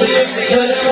دنیا